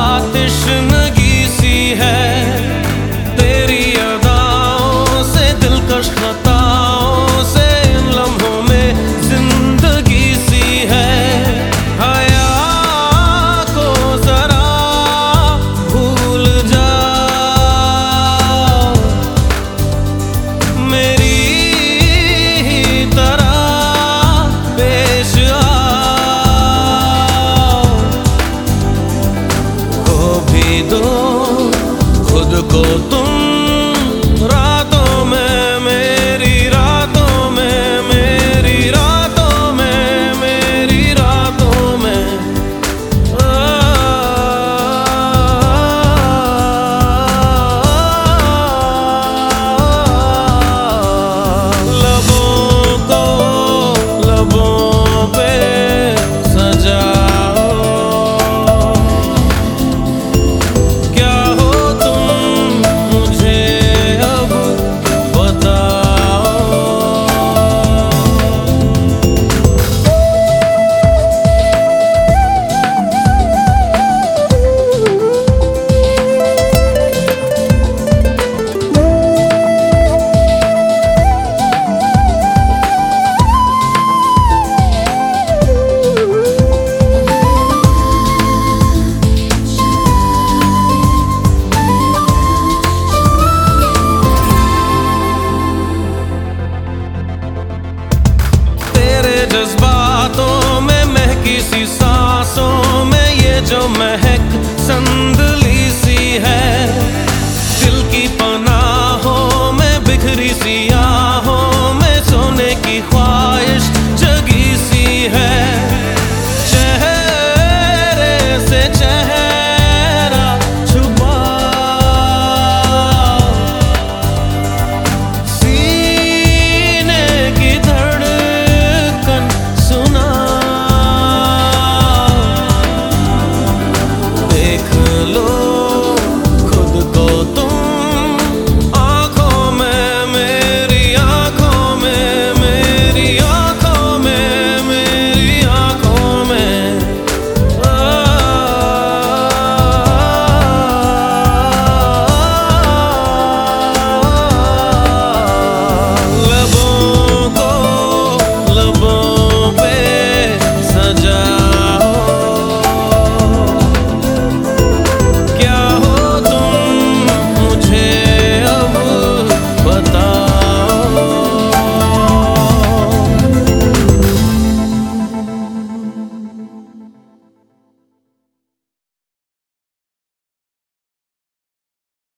ateşin こと जज्बातों में महकी सी सांसों में ये जो महक